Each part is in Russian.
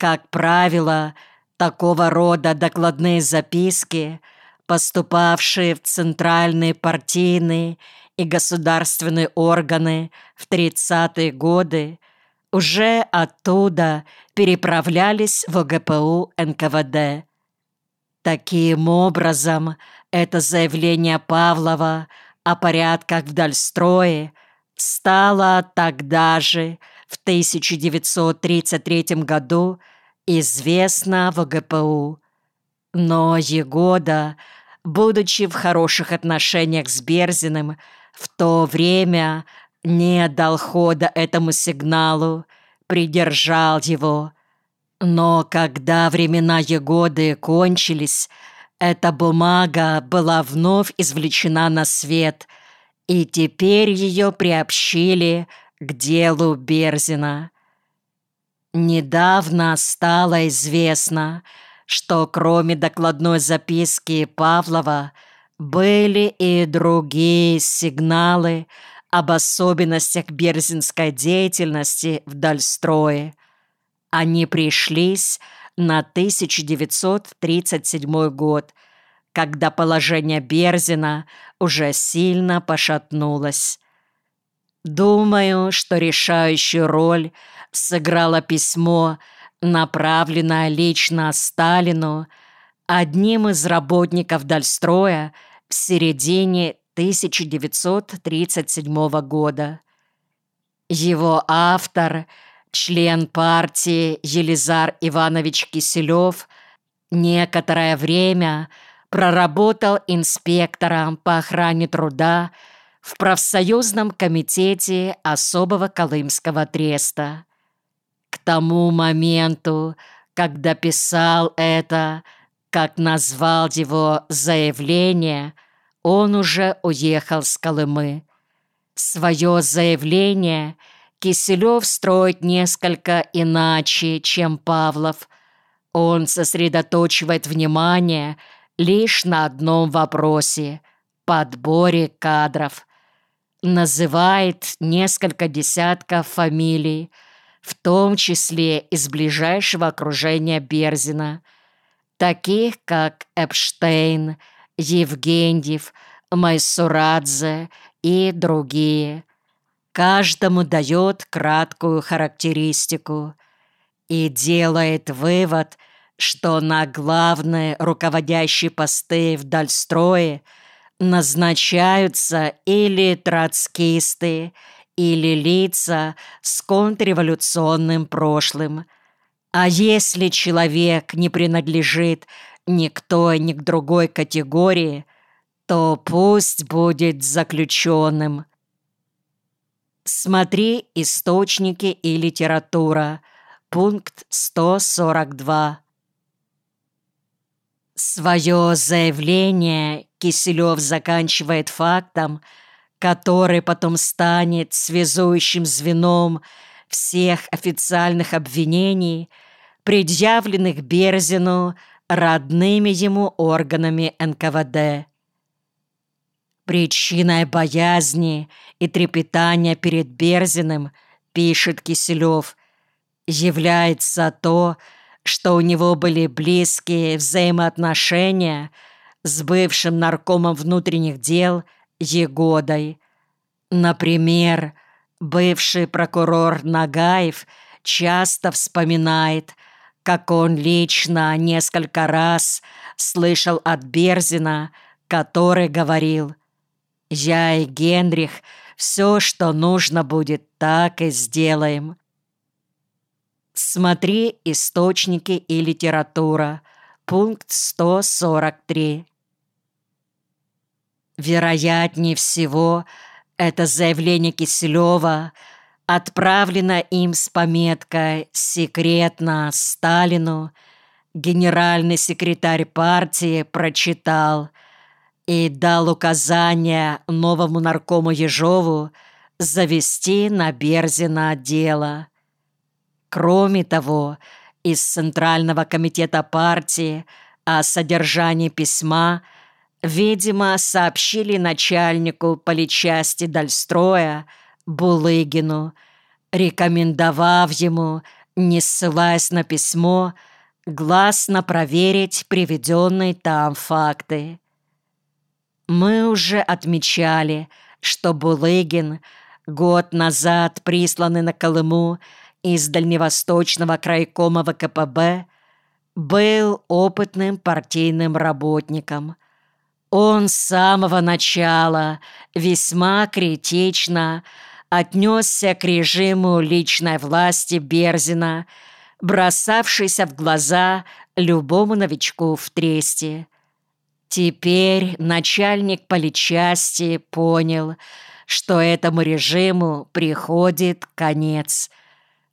Как правило, такого рода докладные записки, поступавшие в центральные партийные и государственные органы в 30-е годы, уже оттуда переправлялись в ОГПУ НКВД. Таким образом, это заявление Павлова о порядках в Дальстрое стало тогда же, в 1933 году, известно в ГПУ. Но Егода, будучи в хороших отношениях с Берзиным, в то время не дал хода этому сигналу, придержал его. Но когда времена Егоды кончились, эта бумага была вновь извлечена на свет, и теперь ее приобщили к делу Берзина. Недавно стало известно, что кроме докладной записки Павлова были и другие сигналы об особенностях берзинской деятельности в Дальстрое. Они пришлись на 1937 год, когда положение Берзина уже сильно пошатнулось. Думаю, что решающую роль сыграло письмо, направленное лично Сталину, одним из работников Дальстроя в середине 1937 года. Его автор – член партии Елизар Иванович Киселев, некоторое время проработал инспектором по охране труда в профсоюзном комитете особого Колымского треста. К тому моменту, когда писал это, как назвал его заявление, он уже уехал с Колымы. Свое заявление – Киселев строит несколько иначе, чем Павлов. Он сосредоточивает внимание лишь на одном вопросе – подборе кадров. Называет несколько десятков фамилий, в том числе из ближайшего окружения Берзина, таких как Эпштейн, Евгеньев, Майсурадзе и другие – каждому дает краткую характеристику и делает вывод, что на главные руководящие посты в Дальстрое назначаются или троцкисты, или лица с контрреволюционным прошлым. А если человек не принадлежит ни к той, ни к другой категории, то пусть будет заключенным – Смотри источники и литература. Пункт 142. Свое заявление Киселев заканчивает фактом, который потом станет связующим звеном всех официальных обвинений, предъявленных Берзину родными ему органами НКВД. Причиной боязни и трепетания перед Берзиным, пишет Киселев, является то, что у него были близкие взаимоотношения с бывшим наркомом внутренних дел Егодой. Например, бывший прокурор Нагаев часто вспоминает, как он лично несколько раз слышал от Берзина, который говорил я и Генрих все, что нужно будет, так и сделаем. Смотри источники и литература. Пункт 143. Вероятнее всего, это заявление Киселева отправлено им с пометкой «Секретно Сталину». Генеральный секретарь партии прочитал – и дал указание новому наркому Ежову завести на Берзина дело. Кроме того, из Центрального комитета партии о содержании письма, видимо, сообщили начальнику политчасти Дальстроя Булыгину, рекомендовав ему не ссылаясь на письмо, гласно проверить приведенные там факты. Мы уже отмечали, что Булыгин, год назад присланный на Колыму из Дальневосточного крайкома ВКПБ, был опытным партийным работником. Он с самого начала весьма критично отнесся к режиму личной власти Берзина, бросавшейся в глаза любому новичку в Тресте. Теперь начальник политчасти понял, что этому режиму приходит конец.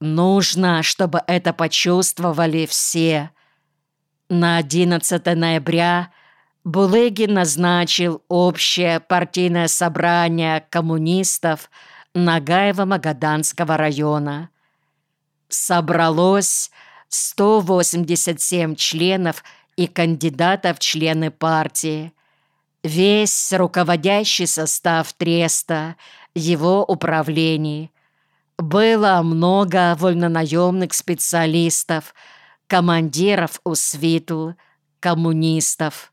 Нужно, чтобы это почувствовали все. На 11 ноября Булыгин назначил общее партийное собрание коммунистов Нагаева-Магаданского района. Собралось 187 членов и кандидатов в члены партии. Весь руководящий состав Треста, его управлений. Было много вольнонаемных специалистов, командиров у свитл, коммунистов.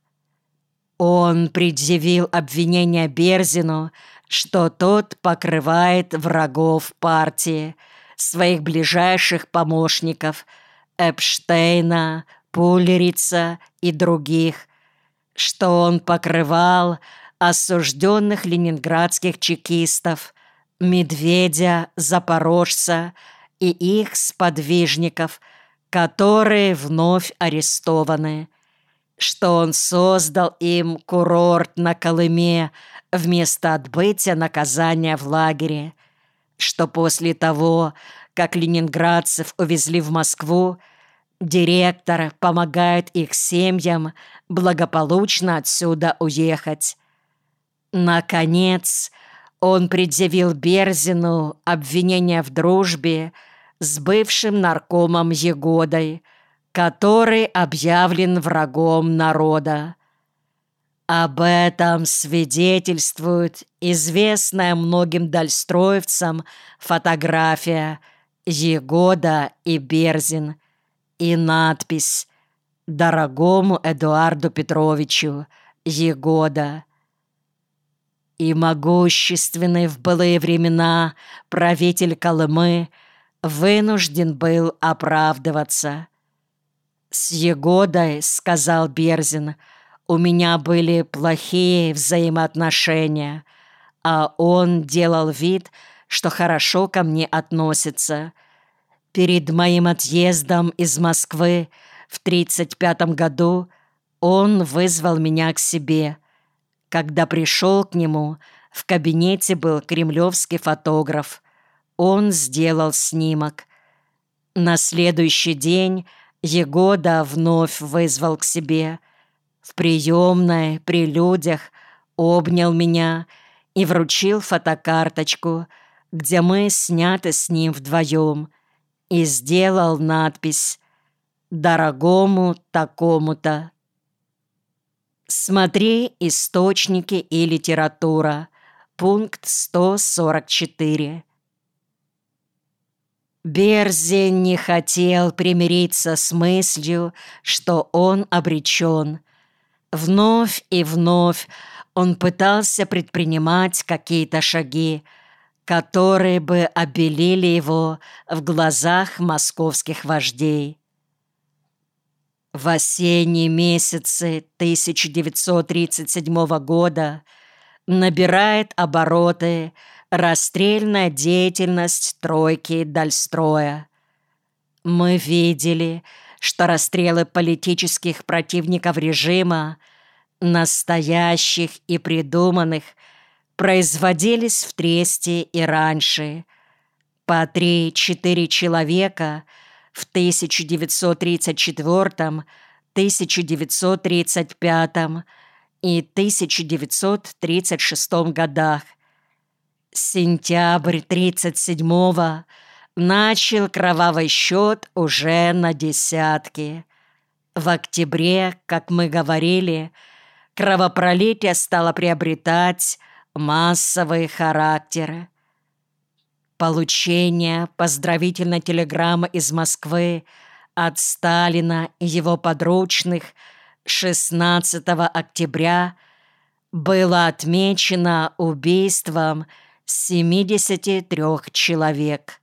Он предъявил обвинение Берзину, что тот покрывает врагов партии, своих ближайших помощников Эпштейна, Пулерица и других, что он покрывал осужденных ленинградских чекистов, Медведя, Запорожца и их сподвижников, которые вновь арестованы, что он создал им курорт на Колыме вместо отбытия наказания в лагере, что после того, как ленинградцев увезли в Москву, директор помогает их семьям благополучно отсюда уехать. Наконец, он предъявил Берзину обвинение в дружбе с бывшим наркомом Егодой, который объявлен врагом народа. Об этом свидетельствует известная многим дальстроевцам фотография Егода и Берзин и надпись «Дорогому Эдуарду Петровичу Егода». И могущественный в былые времена правитель Колымы вынужден был оправдываться. «С Егодой, — сказал Берзин, — у меня были плохие взаимоотношения, а он делал вид, что хорошо ко мне относится. Перед моим отъездом из Москвы в 35 году он вызвал меня к себе. Когда пришел к нему, в кабинете был кремлевский фотограф. Он сделал снимок. На следующий день Егода вновь вызвал к себе – в приемной, при людях, обнял меня и вручил фотокарточку, где мы сняты с ним вдвоем, и сделал надпись «Дорогому такому-то». Смотри источники и литература. Пункт 144. Берзин не хотел примириться с мыслью, что он обречен, Вновь и вновь он пытался предпринимать какие-то шаги, которые бы обелили его в глазах московских вождей. В осенние месяцы 1937 года набирает обороты расстрельная деятельность тройки Дальстроя. Мы видели, что расстрелы политических противников режима, настоящих и придуманных, производились в Тресте и раньше. По три-четыре человека в 1934, 1935 и 1936 годах. Сентябрь 37 начал кровавый счет уже на десятки. В октябре, как мы говорили, кровопролитие стало приобретать массовый характер. Получения поздравительной телеграммы из Москвы от Сталина и его подручных 16 октября было отмечено убийством 73 человек.